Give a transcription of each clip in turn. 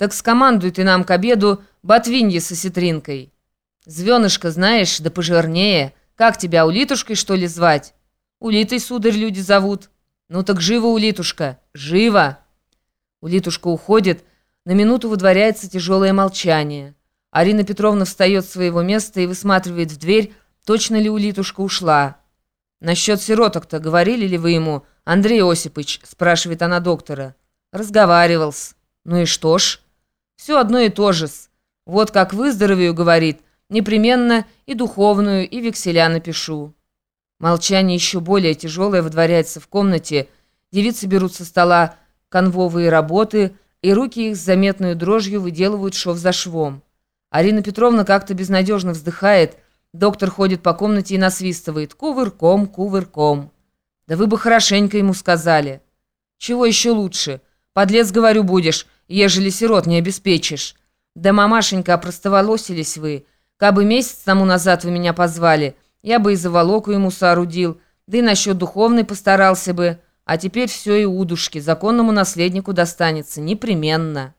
Так скомандуй ты нам к обеду ботвинье со ситринкой. Звенышко, знаешь, да пожирнее. Как тебя, улитушкой, что ли, звать? Улитой, сударь, люди зовут. Ну так живо, улитушка, живо!» Улитушка уходит, на минуту выдворяется тяжелое молчание. Арина Петровна встает с своего места и высматривает в дверь, точно ли улитушка ушла. «Насчет сироток-то говорили ли вы ему, Андрей Осипович?» – спрашивает она доктора. «Разговаривал-с». «Ну и что ж?» «Все одно и то же-с. Вот как выздоровею, — говорит, — непременно и духовную, и векселя напишу». Молчание еще более тяжелое выдворяется в комнате. Девицы берут со стола конвовые работы, и руки их с заметной дрожью выделывают шов за швом. Арина Петровна как-то безнадежно вздыхает. Доктор ходит по комнате и насвистывает. Кувырком, кувырком. Да вы бы хорошенько ему сказали. Чего еще лучше? Подлец, говорю, будешь, ежели сирот не обеспечишь. Да, мамашенька, опростоволосились вы. Кабы месяц тому назад вы меня позвали, я бы и заволоку ему соорудил, да и насчет духовной постарался бы. А теперь все и удушки, законному наследнику достанется, непременно.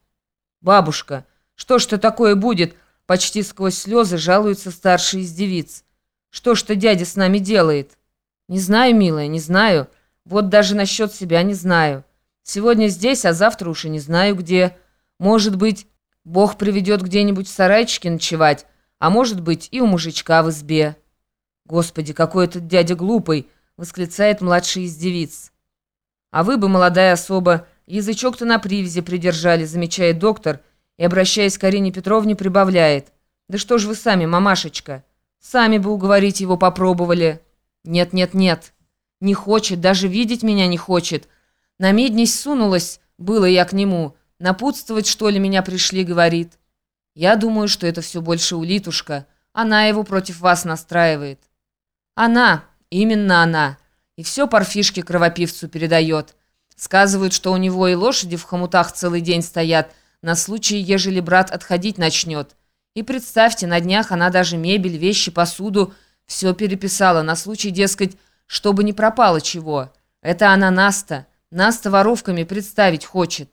Бабушка, что ж-то такое будет? Почти сквозь слезы жалуется старший из девиц. Что ж-то дядя с нами делает? Не знаю, милая, не знаю. Вот даже насчет себя не знаю. Сегодня здесь, а завтра уж и не знаю где. Может быть, Бог приведет где-нибудь в сарайчике ночевать, а может быть и у мужичка в избе. Господи, какой этот дядя глупый, восклицает младший из девиц. «А вы бы, молодая особа, язычок-то на привязи придержали», замечает доктор, и, обращаясь к Арине Петровне, прибавляет. «Да что ж вы сами, мамашечка? Сами бы уговорить его попробовали». «Нет, нет, нет. Не хочет, даже видеть меня не хочет. На меднись сунулась, было я к нему. Напутствовать, что ли, меня пришли, говорит. Я думаю, что это все больше улитушка. Она его против вас настраивает». «Она, именно она» и все парфишке кровопивцу передает. Сказывают, что у него и лошади в хомутах целый день стоят, на случай, ежели брат отходить начнет. И представьте, на днях она даже мебель, вещи, посуду все переписала, на случай, дескать, чтобы не пропало чего. Это она Наста, Наста воровками представить хочет.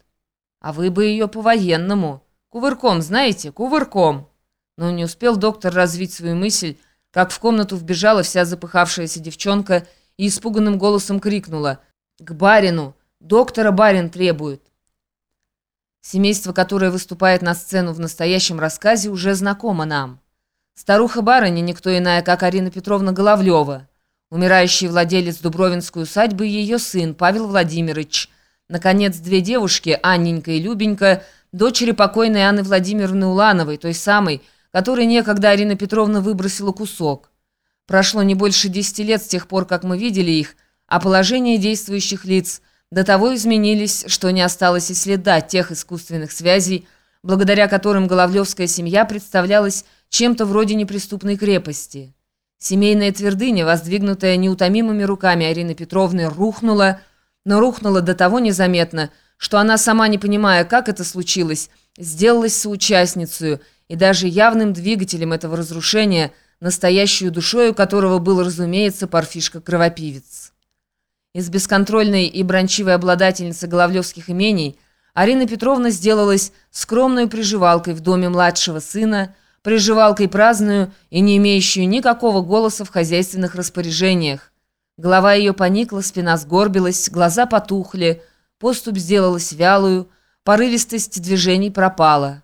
А вы бы ее по-военному. Кувырком, знаете, кувырком. Но не успел доктор развить свою мысль, как в комнату вбежала вся запыхавшаяся девчонка и испуганным голосом крикнула «К барину! Доктора барин требует!» Семейство, которое выступает на сцену в настоящем рассказе, уже знакомо нам. Старуха-барыня, никто иная, как Арина Петровна Головлева, умирающий владелец Дубровинской усадьбы и ее сын Павел Владимирович, наконец, две девушки, Анненька и Любенька, дочери покойной Анны Владимировны Улановой, той самой, которой некогда Арина Петровна выбросила кусок. Прошло не больше десяти лет с тех пор, как мы видели их, а положение действующих лиц до того изменились, что не осталось и следа тех искусственных связей, благодаря которым Головлевская семья представлялась чем-то вроде неприступной крепости. Семейная твердыня, воздвигнутая неутомимыми руками Арины Петровны, рухнула, но рухнула до того незаметно, что она, сама не понимая, как это случилось, сделалась соучастницей и даже явным двигателем этого разрушения – настоящую душою которого был, разумеется, парфишка-кровопивец. Из бесконтрольной и брончивой обладательницы головлевских имений Арина Петровна сделалась скромной приживалкой в доме младшего сына, приживалкой праздную и не имеющую никакого голоса в хозяйственных распоряжениях. Голова ее поникла, спина сгорбилась, глаза потухли, поступь сделалась вялую, порывистость движений пропала.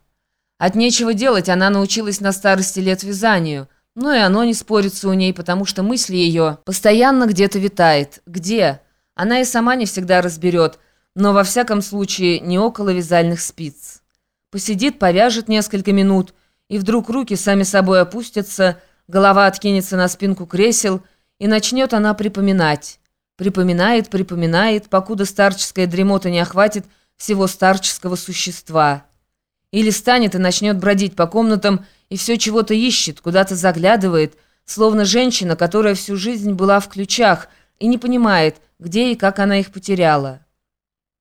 От нечего делать она научилась на старости лет вязанию – но и оно не спорится у ней, потому что мысль ее постоянно где-то витает. Где? Она и сама не всегда разберет, но во всяком случае не около вязальных спиц. Посидит, повяжет несколько минут, и вдруг руки сами собой опустятся, голова откинется на спинку кресел, и начнет она припоминать. Припоминает, припоминает, покуда старческая дремота не охватит всего старческого существа. Или станет и начнет бродить по комнатам, и все чего-то ищет, куда-то заглядывает, словно женщина, которая всю жизнь была в ключах и не понимает, где и как она их потеряла.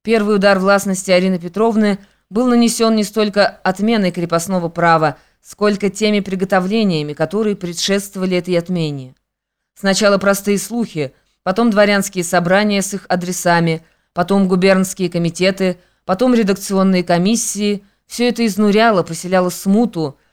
Первый удар властности Арины Петровны был нанесен не столько отменой крепостного права, сколько теми приготовлениями, которые предшествовали этой отмене. Сначала простые слухи, потом дворянские собрания с их адресами, потом губернские комитеты, потом редакционные комиссии – Все это изнуряло, поселяло смуту,